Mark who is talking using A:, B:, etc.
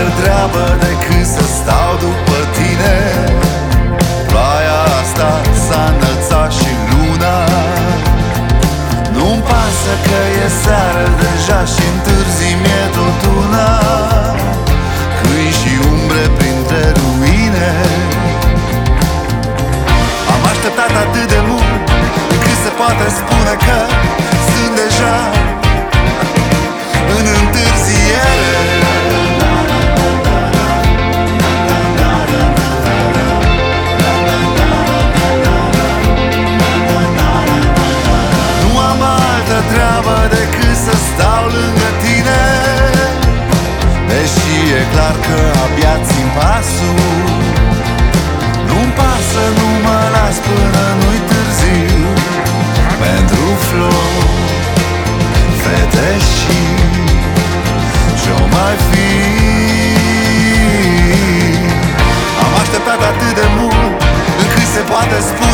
A: altă treabă decât să stau după tine. Ploaia asta s-a înălțat și luna. Nu-mi pasă că e seară deja și întârzi mie tot una. Câini și umbre printre ruine. Am așteptat atât de mult încât se poate spune că altă treabă decât să stau lângă tine. Deși e clar că abia țin pasul Nu-mi pasă, nu mă las până nu-i târziu. Pentru flori, fete și ce mai fi? Am așteptat atât de mult încât se poate spune